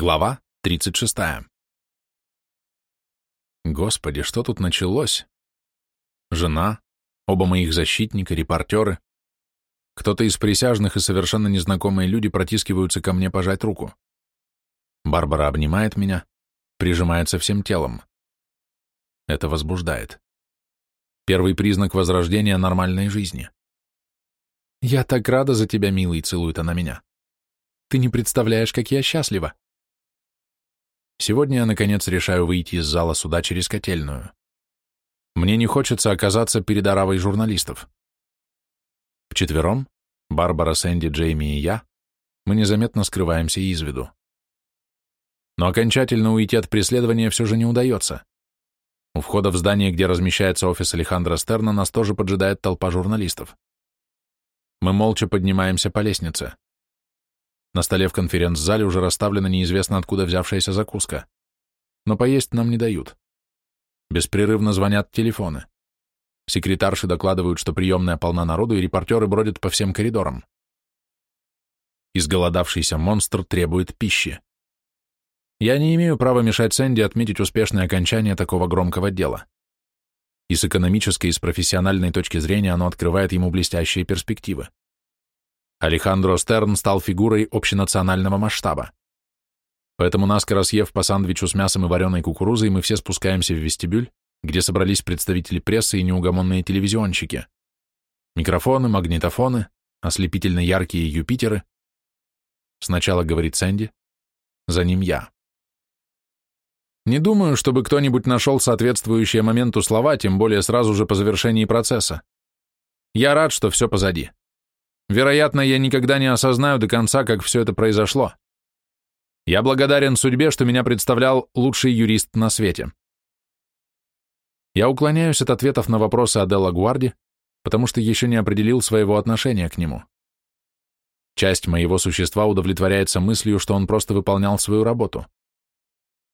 Глава 36. Господи, что тут началось? Жена, оба моих защитника, репортеры. Кто-то из присяжных и совершенно незнакомые люди протискиваются ко мне пожать руку. Барбара обнимает меня, прижимается всем телом. Это возбуждает. Первый признак возрождения нормальной жизни. «Я так рада за тебя, милый», — целует она меня. «Ты не представляешь, как я счастлива». Сегодня я, наконец, решаю выйти из зала суда через котельную. Мне не хочется оказаться перед оравой журналистов. Вчетвером, Барбара, Сэнди, Джейми и я, мы незаметно скрываемся из виду. Но окончательно уйти от преследования все же не удается. У входа в здание, где размещается офис Алехандро Стерна, нас тоже поджидает толпа журналистов. Мы молча поднимаемся по лестнице. На столе в конференц-зале уже расставлена неизвестно откуда взявшаяся закуска. Но поесть нам не дают. Беспрерывно звонят телефоны. Секретарши докладывают, что приемная полна народу, и репортеры бродят по всем коридорам. Изголодавшийся монстр требует пищи. Я не имею права мешать Сэнди отметить успешное окончание такого громкого дела. И с экономической, и с профессиональной точки зрения оно открывает ему блестящие перспективы. Алехандро Стерн стал фигурой общенационального масштаба. Поэтому наскоро съев по сандвичу с мясом и вареной кукурузой, мы все спускаемся в вестибюль, где собрались представители прессы и неугомонные телевизионщики. Микрофоны, магнитофоны, ослепительно яркие Юпитеры. Сначала говорит Сэнди, за ним я. Не думаю, чтобы кто-нибудь нашел соответствующие моменту слова, тем более сразу же по завершении процесса. Я рад, что все позади. Вероятно, я никогда не осознаю до конца, как все это произошло. Я благодарен судьбе, что меня представлял лучший юрист на свете. Я уклоняюсь от ответов на вопросы о Делла Гуарди, потому что еще не определил своего отношения к нему. Часть моего существа удовлетворяется мыслью, что он просто выполнял свою работу.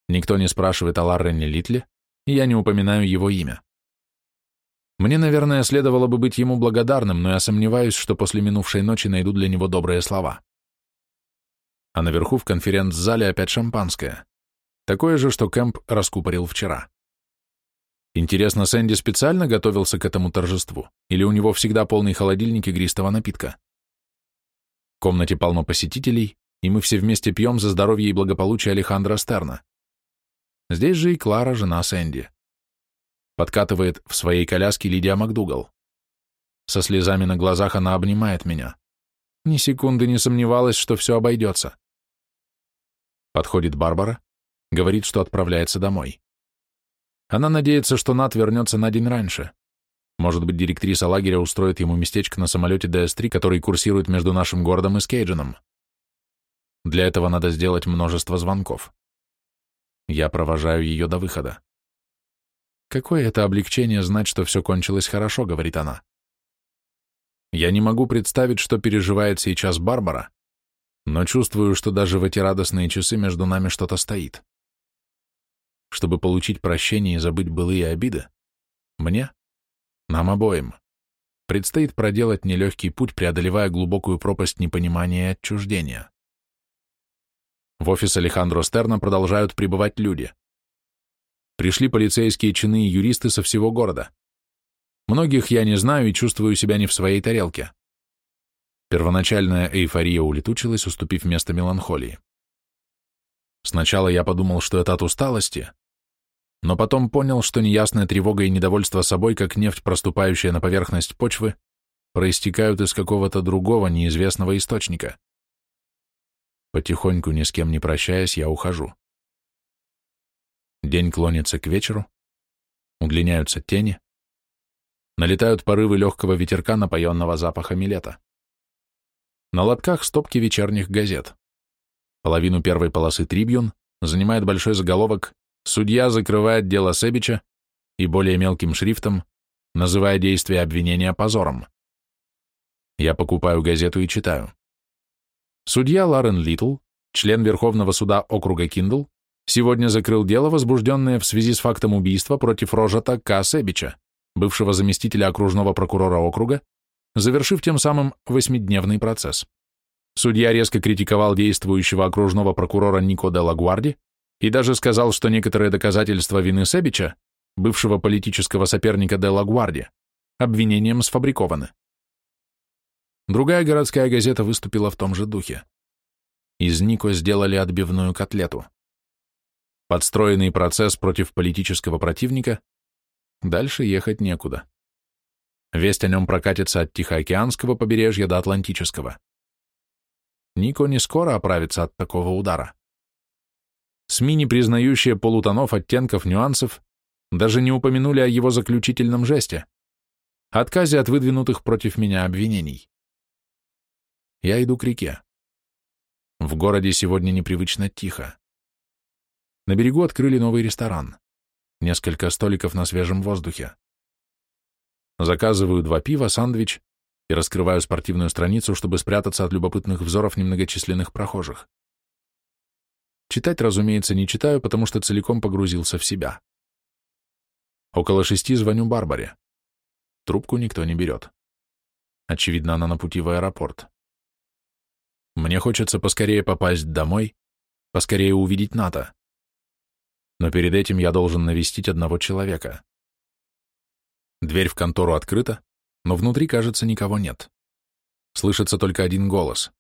Никто не спрашивает о Ларрене Литле, и я не упоминаю его имя. Мне, наверное, следовало бы быть ему благодарным, но я сомневаюсь, что после минувшей ночи найду для него добрые слова. А наверху в конференц-зале опять шампанское. Такое же, что Кэмп раскупорил вчера. Интересно, Сэнди специально готовился к этому торжеству, или у него всегда полный холодильник игристого напитка? В комнате полно посетителей, и мы все вместе пьем за здоровье и благополучие Алехандро Стерна. Здесь же и Клара, жена Сэнди. Подкатывает в своей коляске Лидия МакДугал. Со слезами на глазах она обнимает меня. Ни секунды не сомневалась, что все обойдется. Подходит Барбара, говорит, что отправляется домой. Она надеется, что Нат вернется на день раньше. Может быть, директриса лагеря устроит ему местечко на самолете DS-3, который курсирует между нашим городом и Скейдженом. Для этого надо сделать множество звонков. Я провожаю ее до выхода. Какое это облегчение знать, что все кончилось хорошо, говорит она. Я не могу представить, что переживает сейчас Барбара, но чувствую, что даже в эти радостные часы между нами что-то стоит. Чтобы получить прощение и забыть былые обиды, мне, нам обоим, предстоит проделать нелегкий путь, преодолевая глубокую пропасть непонимания и отчуждения. В офис Алехандро Стерна продолжают прибывать люди. Пришли полицейские чины и юристы со всего города. Многих я не знаю и чувствую себя не в своей тарелке. Первоначальная эйфория улетучилась, уступив место меланхолии. Сначала я подумал, что это от усталости, но потом понял, что неясная тревога и недовольство собой, как нефть, проступающая на поверхность почвы, проистекают из какого-то другого, неизвестного источника. Потихоньку, ни с кем не прощаясь, я ухожу. День клонится к вечеру, удлиняются тени, налетают порывы легкого ветерка, напоенного запахами лета. На лотках стопки вечерних газет. Половину первой полосы «Трибьюн» занимает большой заголовок «Судья закрывает дело Себича» и более мелким шрифтом, называя действие обвинения позором. Я покупаю газету и читаю. Судья Ларен Литл, член Верховного суда округа Киндл, сегодня закрыл дело, возбужденное в связи с фактом убийства против Рожата К. Себича, бывшего заместителя окружного прокурора округа, завершив тем самым восьмидневный процесс. Судья резко критиковал действующего окружного прокурора Нико де Лагуарди и даже сказал, что некоторые доказательства вины Себича, бывшего политического соперника де Лагуарди, обвинением сфабрикованы. Другая городская газета выступила в том же духе. Из Нико сделали отбивную котлету. Подстроенный процесс против политического противника, дальше ехать некуда. Весть о нем прокатится от Тихоокеанского побережья до Атлантического. Нико не скоро оправится от такого удара. СМИ, не признающие полутонов, оттенков, нюансов, даже не упомянули о его заключительном жесте, отказе от выдвинутых против меня обвинений. Я иду к реке. В городе сегодня непривычно тихо. На берегу открыли новый ресторан. Несколько столиков на свежем воздухе. Заказываю два пива, сандвич и раскрываю спортивную страницу, чтобы спрятаться от любопытных взоров немногочисленных прохожих. Читать, разумеется, не читаю, потому что целиком погрузился в себя. Около шести звоню Барбаре. Трубку никто не берет. Очевидно, она на пути в аэропорт. Мне хочется поскорее попасть домой, поскорее увидеть НАТО. Но перед этим я должен навестить одного человека. Дверь в контору открыта, но внутри, кажется, никого нет. Слышится только один голос.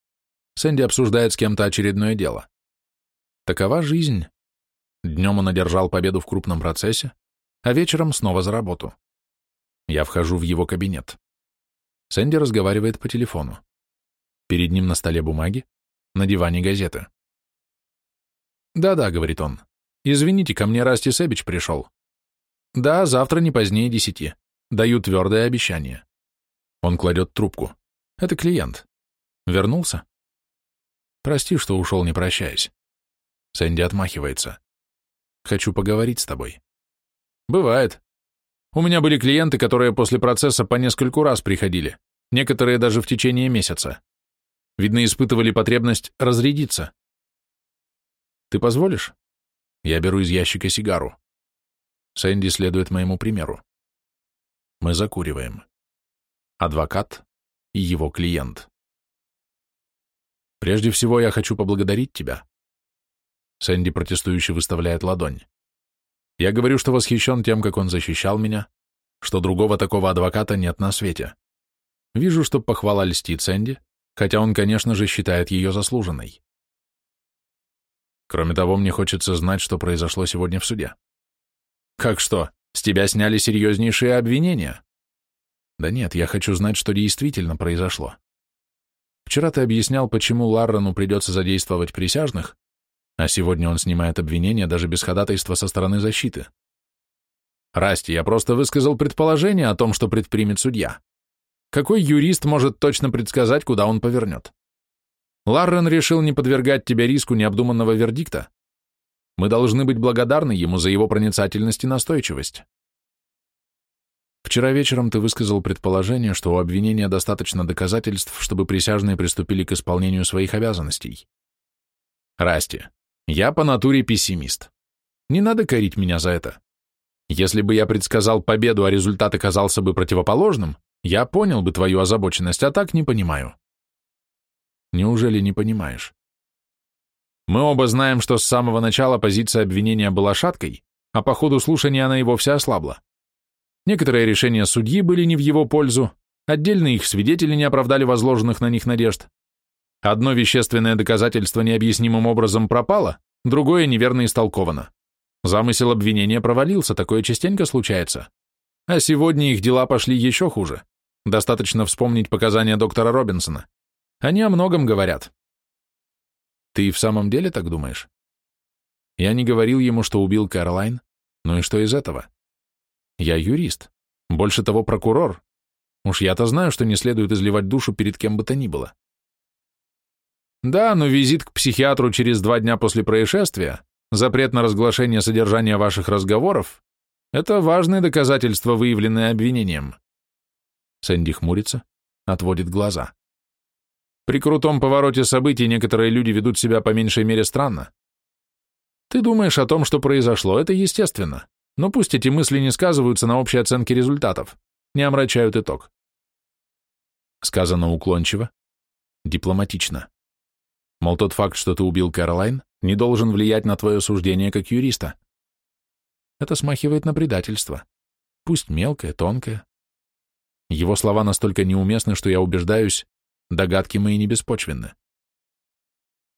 Сэнди обсуждает с кем-то очередное дело. Такова жизнь. Днем он одержал победу в крупном процессе, а вечером снова за работу. Я вхожу в его кабинет. Сэнди разговаривает по телефону. Перед ним на столе бумаги, на диване газеты. «Да-да», — говорит он. «Извините, ко мне Расти Себич пришел». «Да, завтра не позднее десяти. Даю твердое обещание». Он кладет трубку. «Это клиент. Вернулся?» «Прости, что ушел, не прощаясь». Сэнди отмахивается. «Хочу поговорить с тобой». «Бывает. У меня были клиенты, которые после процесса по нескольку раз приходили, некоторые даже в течение месяца. Видно, испытывали потребность разрядиться. Ты позволишь? Я беру из ящика сигару. Сэнди следует моему примеру. Мы закуриваем. Адвокат и его клиент. Прежде всего, я хочу поблагодарить тебя. Сэнди протестующе выставляет ладонь. Я говорю, что восхищен тем, как он защищал меня, что другого такого адвоката нет на свете. Вижу, что похвала льстит Сэнди, хотя он, конечно же, считает ее заслуженной. Кроме того, мне хочется знать, что произошло сегодня в суде. Как что, с тебя сняли серьезнейшие обвинения? Да нет, я хочу знать, что действительно произошло. Вчера ты объяснял, почему Ларрену придется задействовать присяжных, а сегодня он снимает обвинения даже без ходатайства со стороны защиты. Расти, я просто высказал предположение о том, что предпримет судья. Какой юрист может точно предсказать, куда он повернет? Ларрен решил не подвергать тебя риску необдуманного вердикта. Мы должны быть благодарны ему за его проницательность и настойчивость. Вчера вечером ты высказал предположение, что у обвинения достаточно доказательств, чтобы присяжные приступили к исполнению своих обязанностей. Расти, я по натуре пессимист. Не надо корить меня за это. Если бы я предсказал победу, а результат оказался бы противоположным, я понял бы твою озабоченность, а так не понимаю. Неужели не понимаешь? Мы оба знаем, что с самого начала позиция обвинения была шаткой, а по ходу слушания она и вовсе ослабла. Некоторые решения судьи были не в его пользу, отдельные их свидетели не оправдали возложенных на них надежд. Одно вещественное доказательство необъяснимым образом пропало, другое неверно истолковано. Замысел обвинения провалился, такое частенько случается. А сегодня их дела пошли еще хуже. Достаточно вспомнить показания доктора Робинсона. Они о многом говорят. Ты в самом деле так думаешь? Я не говорил ему, что убил Кэролайн, ну и что из этого? Я юрист, больше того прокурор. Уж я-то знаю, что не следует изливать душу перед кем бы то ни было. Да, но визит к психиатру через два дня после происшествия, запрет на разглашение содержания ваших разговоров — это важное доказательство, выявленное обвинением. Сэнди хмурится, отводит глаза. При крутом повороте событий некоторые люди ведут себя по меньшей мере странно. Ты думаешь о том, что произошло, это естественно, но пусть эти мысли не сказываются на общей оценке результатов, не омрачают итог. Сказано уклончиво, дипломатично. Мол, тот факт, что ты убил Кэролайн, не должен влиять на твое суждение как юриста. Это смахивает на предательство. Пусть мелкое, тонкое. Его слова настолько неуместны, что я убеждаюсь, догадки мои не беспочвенны.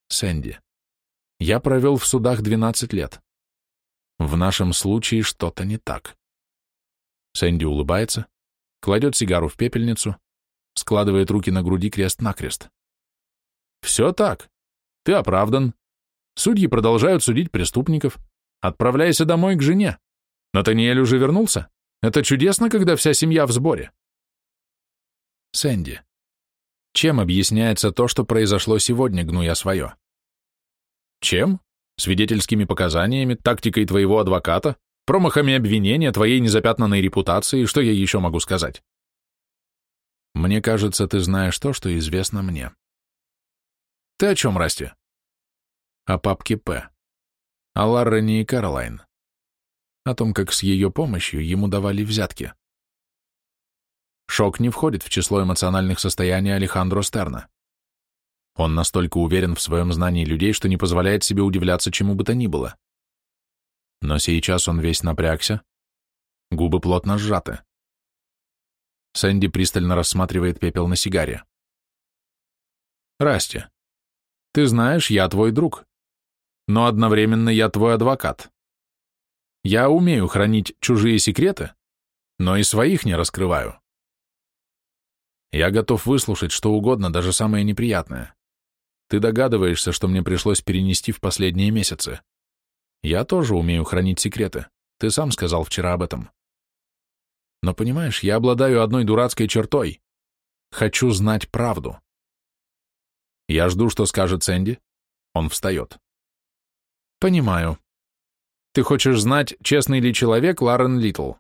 Сэнди, я провел в судах 12 лет. В нашем случае что-то не так. Сэнди улыбается, кладет сигару в пепельницу, складывает руки на груди крест-накрест. Все так. Ты оправдан. Судьи продолжают судить преступников. Отправляйся домой к жене. Натаниэль уже вернулся. Это чудесно, когда вся семья в сборе. Сэнди, чем объясняется то, что произошло сегодня, гну я свое? Чем? Свидетельскими показаниями, тактикой твоего адвоката, промахами обвинения, твоей незапятнанной репутации, что я еще могу сказать? Мне кажется, ты знаешь то, что известно мне. Ты о чем, Расти? О папке П. О Ларрене и Каролайн. О том, как с ее помощью ему давали взятки. Шок не входит в число эмоциональных состояний Алехандро Стерна. Он настолько уверен в своем знании людей, что не позволяет себе удивляться чему бы то ни было. Но сейчас он весь напрягся, губы плотно сжаты. Сэнди пристально рассматривает пепел на сигаре. «Расти, ты знаешь, я твой друг, но одновременно я твой адвокат. Я умею хранить чужие секреты, но и своих не раскрываю. Я готов выслушать что угодно, даже самое неприятное. Ты догадываешься, что мне пришлось перенести в последние месяцы. Я тоже умею хранить секреты. Ты сам сказал вчера об этом. Но понимаешь, я обладаю одной дурацкой чертой. Хочу знать правду. Я жду, что скажет Сэнди. Он встает. Понимаю. Ты хочешь знать, честный ли человек Ларен Литл?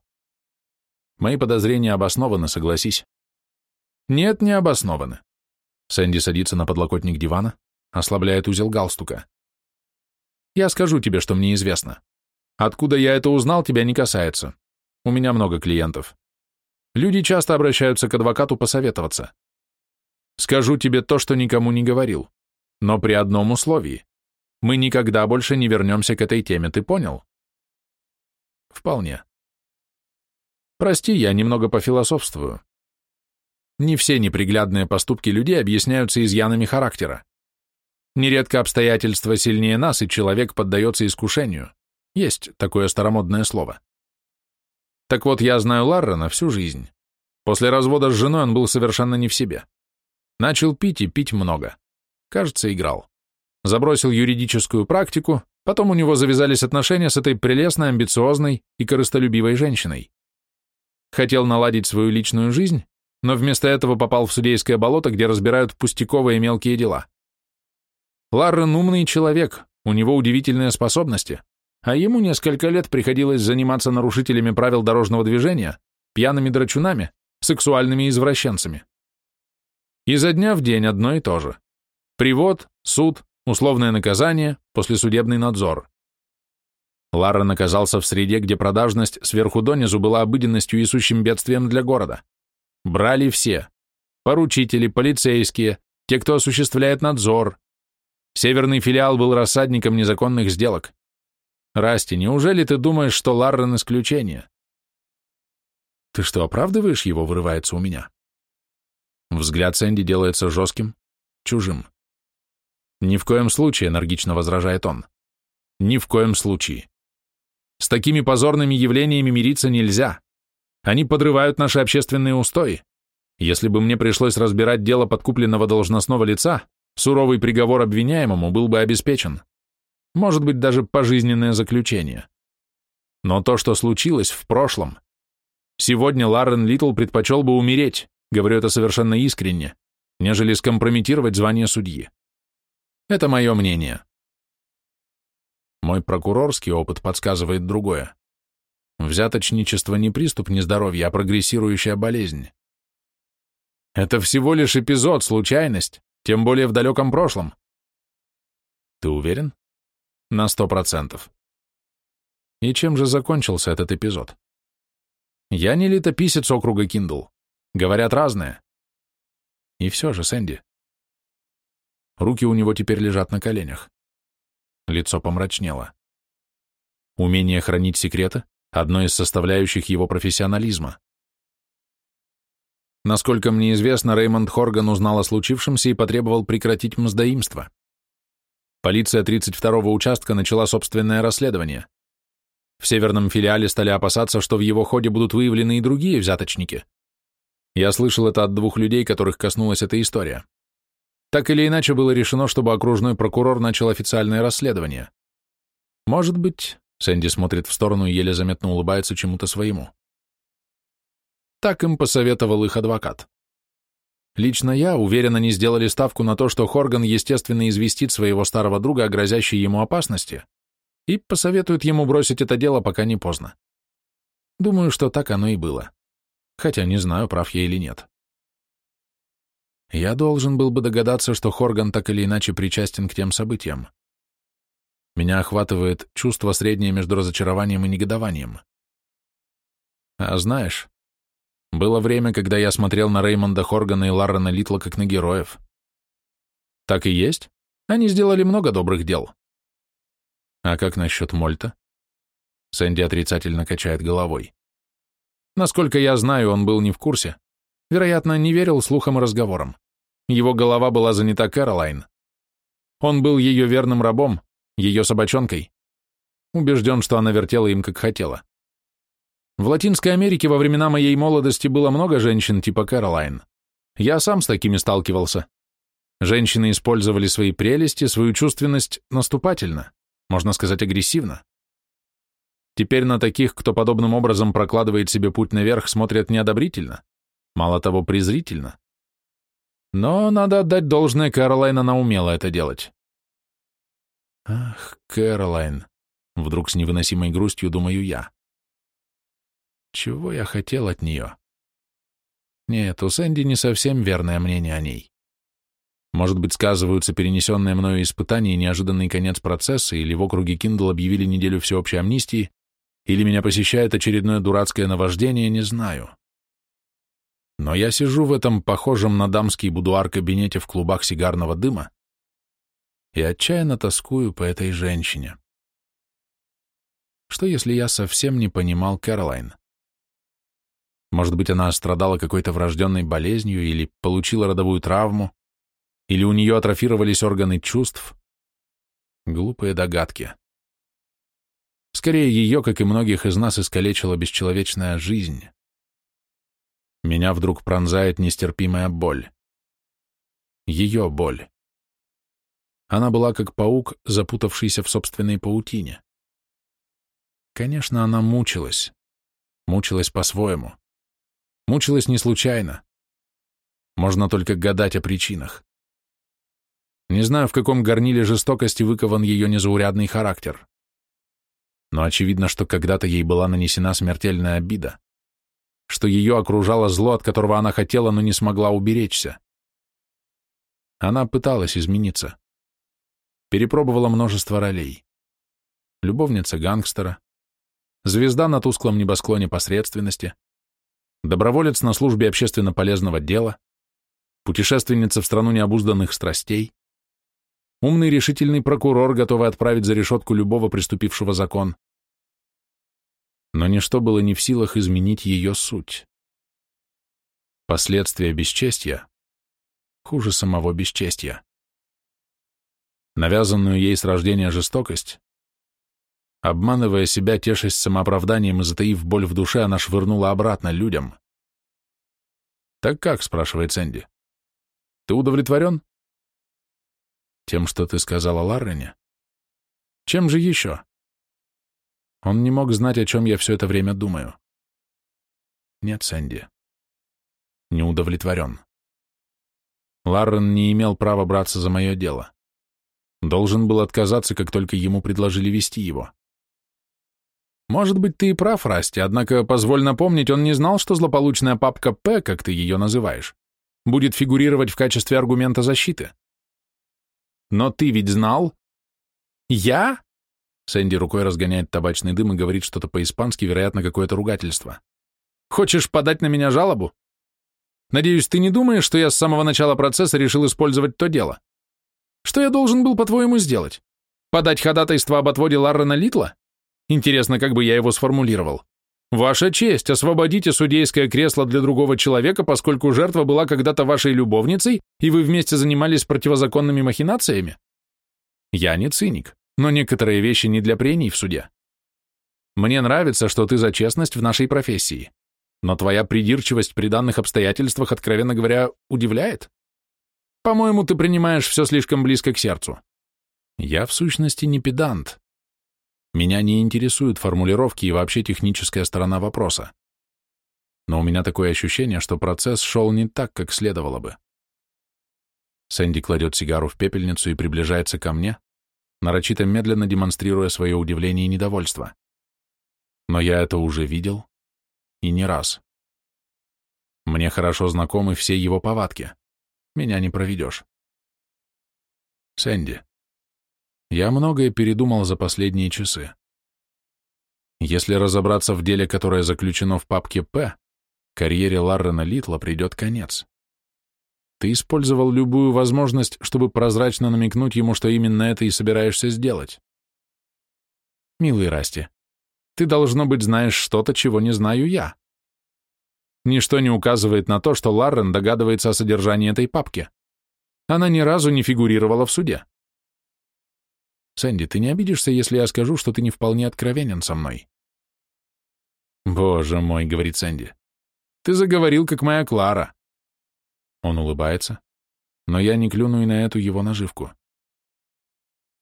Мои подозрения обоснованы, согласись. Нет, не обоснованы. Сэнди садится на подлокотник дивана, ослабляет узел галстука. Я скажу тебе, что мне известно. Откуда я это узнал, тебя не касается. У меня много клиентов. Люди часто обращаются к адвокату посоветоваться. Скажу тебе то, что никому не говорил. Но при одном условии. Мы никогда больше не вернемся к этой теме, ты понял? Вполне. Прости, я немного пофилософствую. Не все неприглядные поступки людей объясняются изъянами характера. Нередко обстоятельства сильнее нас, и человек поддается искушению. Есть такое старомодное слово. Так вот, я знаю Ларрена всю жизнь. После развода с женой он был совершенно не в себе. Начал пить и пить много. Кажется, играл. Забросил юридическую практику, потом у него завязались отношения с этой прелестной, амбициозной и корыстолюбивой женщиной. Хотел наладить свою личную жизнь, но вместо этого попал в судейское болото, где разбирают пустяковые мелкие дела. Ларрен умный человек, у него удивительные способности, а ему несколько лет приходилось заниматься нарушителями правил дорожного движения, пьяными драчунами, сексуальными извращенцами. Изо дня в день одно и то же. Привод, суд, условное наказание, послесудебный надзор. Ларрен оказался в среде, где продажность сверху донизу была обыденностью и сущим бедствием для города. Брали все. Поручители, полицейские, те, кто осуществляет надзор. Северный филиал был рассадником незаконных сделок. Расти, неужели ты думаешь, что Ларрен исключение? Ты что, оправдываешь его, вырывается у меня? Взгляд Сэнди делается жестким, чужим. Ни в коем случае, энергично возражает он. Ни в коем случае. С такими позорными явлениями мириться нельзя. Они подрывают наши общественные устои. Если бы мне пришлось разбирать дело подкупленного должностного лица, суровый приговор обвиняемому был бы обеспечен. Может быть, даже пожизненное заключение. Но то, что случилось в прошлом. Сегодня Ларрен Литл предпочел бы умереть, говорю это совершенно искренне, нежели скомпрометировать звание судьи. Это мое мнение. Мой прокурорский опыт подсказывает другое. Взяточничество не приступ нездоровья, а прогрессирующая болезнь. Это всего лишь эпизод, случайность, тем более в далеком прошлом. Ты уверен? На сто процентов. И чем же закончился этот эпизод? Я не летописец округа Киндл. Говорят разное. И все же, Сэнди. Руки у него теперь лежат на коленях. Лицо помрачнело. Умение хранить секреты – одно из составляющих его профессионализма. Насколько мне известно, Реймонд Хорган узнал о случившемся и потребовал прекратить мздоимство. Полиция 32-го участка начала собственное расследование. В северном филиале стали опасаться, что в его ходе будут выявлены и другие взяточники. Я слышал это от двух людей, которых коснулась эта история. Так или иначе было решено, чтобы окружной прокурор начал официальное расследование. Может быть, Сэнди смотрит в сторону и еле заметно улыбается чему-то своему. Так им посоветовал их адвокат. Лично я уверенно не сделали ставку на то, что Хорган естественно известит своего старого друга о грозящей ему опасности и посоветует ему бросить это дело, пока не поздно. Думаю, что так оно и было. Хотя не знаю, прав я или нет. Я должен был бы догадаться, что Хорган так или иначе причастен к тем событиям. Меня охватывает чувство среднее между разочарованием и негодованием. А знаешь, было время, когда я смотрел на Реймонда Хоргана и Ларрена Литла как на героев. Так и есть. Они сделали много добрых дел. А как насчет Мольта? Сэнди отрицательно качает головой. Насколько я знаю, он был не в курсе. Вероятно, не верил слухам и разговорам. Его голова была занята Кэролайн. Он был ее верным рабом, ее собачонкой. Убежден, что она вертела им, как хотела. В Латинской Америке во времена моей молодости было много женщин типа Кэролайн. Я сам с такими сталкивался. Женщины использовали свои прелести, свою чувственность наступательно можно сказать, агрессивно. Теперь на таких, кто подобным образом прокладывает себе путь наверх, смотрят неодобрительно, мало того, презрительно. Но надо отдать должное, Кэролайн, она умела это делать. Ах, Кэролайн, вдруг с невыносимой грустью думаю я. Чего я хотел от нее? Нет, у Сэнди не совсем верное мнение о ней. Может быть, сказываются перенесенные мною испытания и неожиданный конец процесса, или в округе Киндл объявили неделю всеобщей амнистии, или меня посещает очередное дурацкое наваждение, не знаю. Но я сижу в этом похожем на дамский будуар кабинете в клубах сигарного дыма и отчаянно тоскую по этой женщине. Что если я совсем не понимал Кэролайн? Может быть, она страдала какой-то врожденной болезнью или получила родовую травму, или у нее атрофировались органы чувств? Глупые догадки. Скорее, ее, как и многих из нас, искалечила бесчеловечная жизнь. Меня вдруг пронзает нестерпимая боль. Ее боль. Она была как паук, запутавшийся в собственной паутине. Конечно, она мучилась. Мучилась по-своему. Мучилась не случайно. Можно только гадать о причинах. Не знаю, в каком горниле жестокости выкован ее незаурядный характер. Но очевидно, что когда-то ей была нанесена смертельная обида, что ее окружало зло, от которого она хотела, но не смогла уберечься. Она пыталась измениться. Перепробовала множество ролей. Любовница гангстера, звезда на тусклом небосклоне посредственности, доброволец на службе общественно полезного дела, путешественница в страну необузданных страстей, Умный решительный прокурор, готовый отправить за решетку любого приступившего закон. Но ничто было не в силах изменить ее суть. Последствия бесчестья хуже самого бесчестья. Навязанную ей с рождения жестокость, обманывая себя, тешась самооправданием и затаив боль в душе, она швырнула обратно людям. «Так как?» — спрашивает Сэнди. «Ты удовлетворен?» Тем, что ты сказала Ларрене? Чем же еще? Он не мог знать, о чем я все это время думаю. Нет, Сэнди. Не удовлетворен. Ларрен не имел права браться за мое дело. Должен был отказаться, как только ему предложили вести его. Может быть, ты и прав, Расти, однако, позволь напомнить, он не знал, что злополучная папка П, как ты ее называешь, будет фигурировать в качестве аргумента защиты. Но ты ведь знал? Я? Сэнди рукой разгоняет табачный дым и говорит что-то по-испански, вероятно, какое-то ругательство. Хочешь подать на меня жалобу? Надеюсь, ты не думаешь, что я с самого начала процесса решил использовать то дело? Что я должен был, по-твоему, сделать? Подать ходатайство об отводе Ларрена Литла? Интересно, как бы я его сформулировал. Ваша честь, освободите судейское кресло для другого человека, поскольку жертва была когда-то вашей любовницей, и вы вместе занимались противозаконными махинациями? Я не циник, но некоторые вещи не для прений в суде. Мне нравится, что ты за честность в нашей профессии, но твоя придирчивость при данных обстоятельствах, откровенно говоря, удивляет. По-моему, ты принимаешь все слишком близко к сердцу. Я, в сущности, не педант, меня не интересуют формулировки и вообще техническая сторона вопроса. Но у меня такое ощущение, что процесс шел не так, как следовало бы. Сэнди кладет сигару в пепельницу и приближается ко мне, нарочито медленно демонстрируя свое удивление и недовольство. Но я это уже видел, и не раз. Мне хорошо знакомы все его повадки. Меня не проведешь. Сэнди, я многое передумал за последние часы. Если разобраться в деле, которое заключено в папке «П», карьере Ларрена Литла придет конец. Ты использовал любую возможность, чтобы прозрачно намекнуть ему, что именно это и собираешься сделать. Милый Расти, ты, должно быть, знаешь что-то, чего не знаю я. Ничто не указывает на то, что Ларрен догадывается о содержании этой папки. Она ни разу не фигурировала в суде. Сэнди, ты не обидишься, если я скажу, что ты не вполне откровенен со мной? Боже мой, говорит Сэнди. Ты заговорил, как моя Клара. Он улыбается, но я не клюну и на эту его наживку.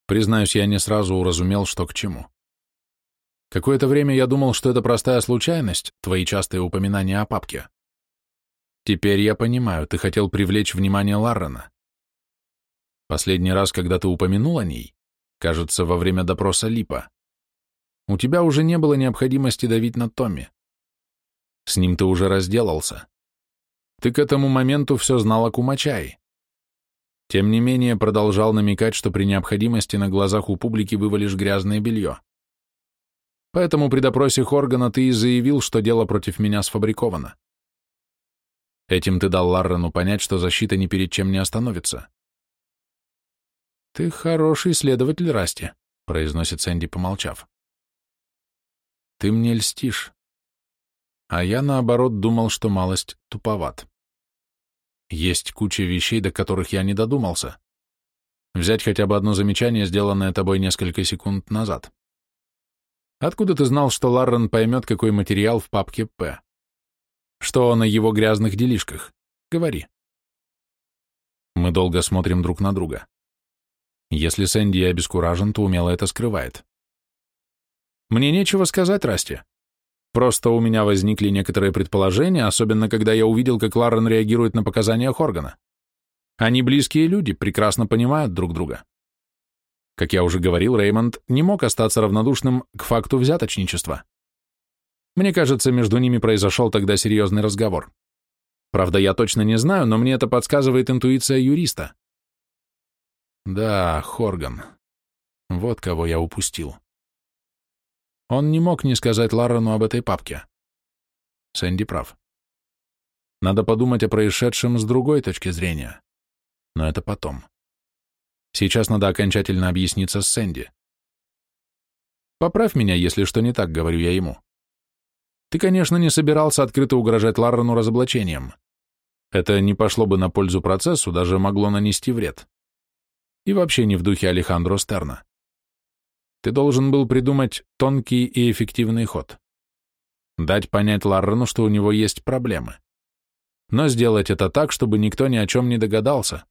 Признаюсь, я не сразу уразумел, что к чему. Какое-то время я думал, что это простая случайность, твои частые упоминания о папке. Теперь я понимаю, ты хотел привлечь внимание Ларрена. Последний раз, когда ты упомянул о ней, кажется, во время допроса Липа. У тебя уже не было необходимости давить на Томми. С ним ты уже разделался. Ты к этому моменту все знал о Кумачай. Тем не менее, продолжал намекать, что при необходимости на глазах у публики вывалишь грязное белье. Поэтому при допросе Хоргана ты и заявил, что дело против меня сфабриковано. Этим ты дал Ларрену понять, что защита ни перед чем не остановится. «Ты хороший следователь, Расти», — произносит Сэнди, помолчав. «Ты мне льстишь. А я, наоборот, думал, что малость туповат. Есть куча вещей, до которых я не додумался. Взять хотя бы одно замечание, сделанное тобой несколько секунд назад. Откуда ты знал, что Ларрен поймет, какой материал в папке «П»? Что он о его грязных делишках? Говори». Мы долго смотрим друг на друга. Если Сэнди обескуражен, то умело это скрывает. Мне нечего сказать, Расти. Просто у меня возникли некоторые предположения, особенно когда я увидел, как Ларрен реагирует на показания Хоргана. Они близкие люди, прекрасно понимают друг друга. Как я уже говорил, Реймонд не мог остаться равнодушным к факту взяточничества. Мне кажется, между ними произошел тогда серьезный разговор. Правда, я точно не знаю, но мне это подсказывает интуиция юриста. Да, Хорган. Вот кого я упустил. Он не мог не сказать Ларену об этой папке. Сэнди прав. Надо подумать о происшедшем с другой точки зрения. Но это потом. Сейчас надо окончательно объясниться с Сэнди. Поправь меня, если что не так, говорю я ему. Ты, конечно, не собирался открыто угрожать Ларрену разоблачением. Это не пошло бы на пользу процессу, даже могло нанести вред и вообще не в духе Алехандро Стерна. Ты должен был придумать тонкий и эффективный ход. Дать понять Ларрену, что у него есть проблемы. Но сделать это так, чтобы никто ни о чем не догадался.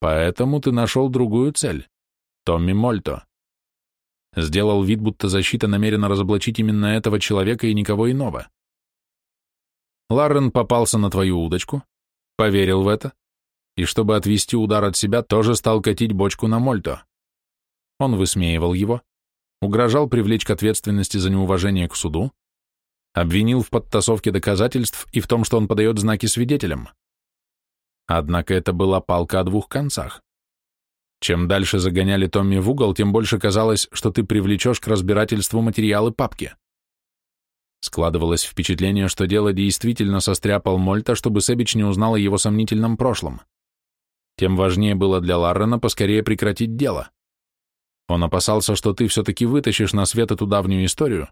Поэтому ты нашел другую цель — Томми Мольто. Сделал вид, будто защита намерена разоблачить именно этого человека и никого иного. Ларрен попался на твою удочку, поверил в это, и чтобы отвести удар от себя, тоже стал катить бочку на Мольто. Он высмеивал его, угрожал привлечь к ответственности за неуважение к суду, обвинил в подтасовке доказательств и в том, что он подает знаки свидетелям. Однако это была палка о двух концах. Чем дальше загоняли Томми в угол, тем больше казалось, что ты привлечешь к разбирательству материалы папки. Складывалось впечатление, что дело действительно состряпал Мольта, чтобы Себич не узнал о его сомнительном прошлом. тем важнее было для Ларрена поскорее прекратить дело. Он опасался, что ты все-таки вытащишь на свет эту давнюю историю,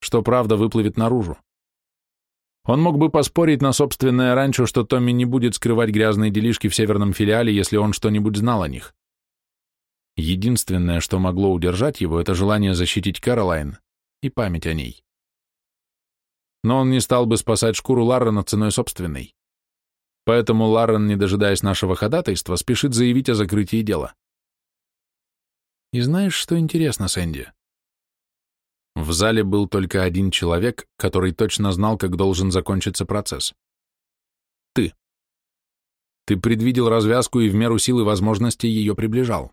что правда выплывет наружу. Он мог бы поспорить на собственное ранчо, что Томми не будет скрывать грязные делишки в северном филиале, если он что-нибудь знал о них. Единственное, что могло удержать его, это желание защитить Кэролайн и память о ней. Но он не стал бы спасать шкуру Ларрена ценой собственной. Поэтому Ларрен, не дожидаясь нашего ходатайства, спешит заявить о закрытии дела. И знаешь, что интересно, Сэнди? В зале был только один человек, который точно знал, как должен закончиться процесс. Ты. Ты предвидел развязку и в меру силы возможностей ее приближал.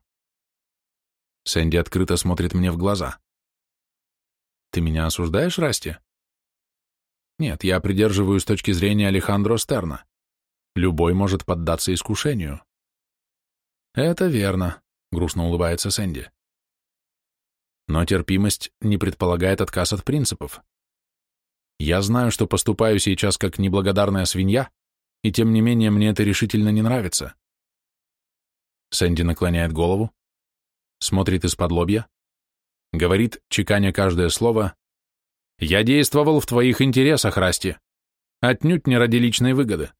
Сэнди открыто смотрит мне в глаза. Ты меня осуждаешь, Расти? Нет, я придерживаюсь точки зрения Алехандро Стерна. Любой может поддаться искушению. Это верно, грустно улыбается Сэнди. Но терпимость не предполагает отказ от принципов. Я знаю, что поступаю сейчас как неблагодарная свинья, и тем не менее мне это решительно не нравится. Сэнди наклоняет голову, смотрит из-под лобья, говорит, чеканя каждое слово, «Я действовал в твоих интересах, Расти, отнюдь не ради личной выгоды.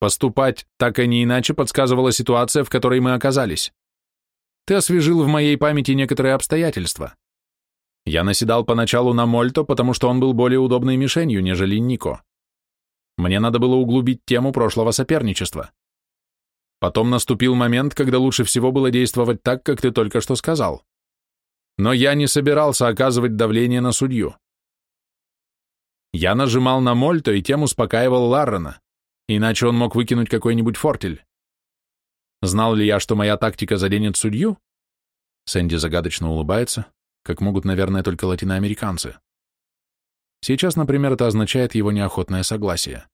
Поступать так и не иначе подсказывала ситуация, в которой мы оказались. Ты освежил в моей памяти некоторые обстоятельства. Я наседал поначалу на Мольто, потому что он был более удобной мишенью, нежели Нико. Мне надо было углубить тему прошлого соперничества. Потом наступил момент, когда лучше всего было действовать так, как ты только что сказал. Но я не собирался оказывать давление на судью. Я нажимал на Мольто и тем успокаивал Ларрена, иначе он мог выкинуть какой-нибудь фортель. Знал ли я, что моя тактика заденет судью? Сэнди загадочно улыбается, как могут, наверное, только латиноамериканцы. Сейчас, например, это означает его неохотное согласие.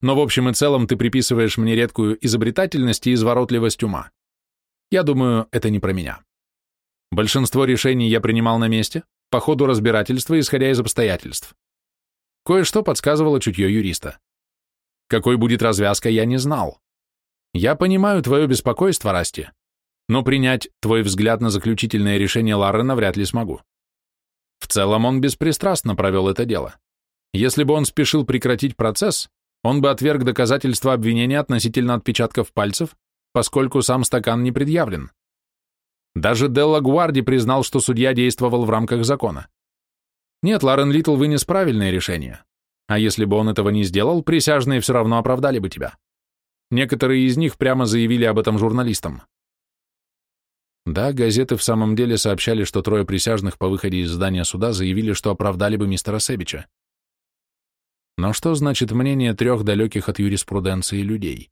Но в общем и целом ты приписываешь мне редкую изобретательность и изворотливость ума. Я думаю, это не про меня. Большинство решений я принимал на месте, по ходу разбирательства, исходя из обстоятельств. Кое-что подсказывало чутье юриста. Какой будет развязка, я не знал. Я понимаю твое беспокойство, Расти, но принять твой взгляд на заключительное решение Ларрена вряд ли смогу. В целом он беспристрастно провел это дело. Если бы он спешил прекратить процесс, он бы отверг доказательства обвинения относительно отпечатков пальцев, поскольку сам стакан не предъявлен. Даже Делла Гуарди признал, что судья действовал в рамках закона. Нет, Ларен Литл вынес правильное решение. А если бы он этого не сделал, присяжные все равно оправдали бы тебя. Некоторые из них прямо заявили об этом журналистам. Да, газеты в самом деле сообщали, что трое присяжных по выходе из здания суда заявили, что оправдали бы мистера Себича. Но что значит мнение трех далеких от юриспруденции людей?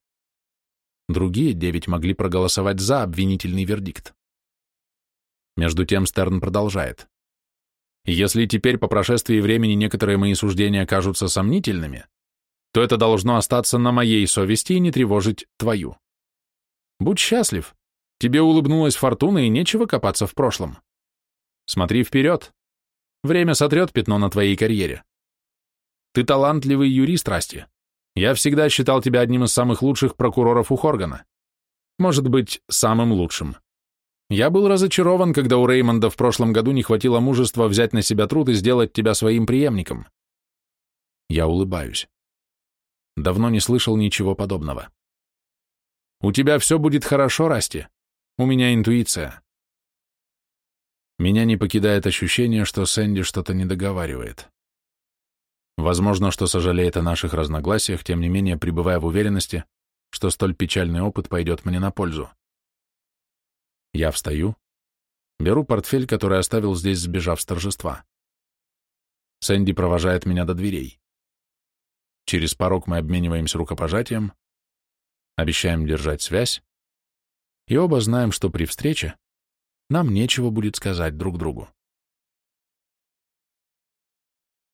Другие девять могли проголосовать за обвинительный вердикт. Между тем Стерн продолжает. Если теперь по прошествии времени некоторые мои суждения кажутся сомнительными, то это должно остаться на моей совести и не тревожить твою. Будь счастлив. Тебе улыбнулась фортуна, и нечего копаться в прошлом. Смотри вперед. Время сотрет пятно на твоей карьере. Ты талантливый юрист, Расти. Я всегда считал тебя одним из самых лучших прокуроров у Хоргана. Может быть, самым лучшим. Я был разочарован, когда у Реймонда в прошлом году не хватило мужества взять на себя труд и сделать тебя своим преемником. Я улыбаюсь. Давно не слышал ничего подобного. У тебя все будет хорошо, Расти. У меня интуиция. Меня не покидает ощущение, что Сэнди что-то не договаривает. Возможно, что сожалеет о наших разногласиях, тем не менее пребывая в уверенности, что столь печальный опыт пойдет мне на пользу. Я встаю, беру портфель, который оставил здесь, сбежав с торжества. Сэнди провожает меня до дверей. Через порог мы обмениваемся рукопожатием, обещаем держать связь, и оба знаем, что при встрече нам нечего будет сказать друг другу.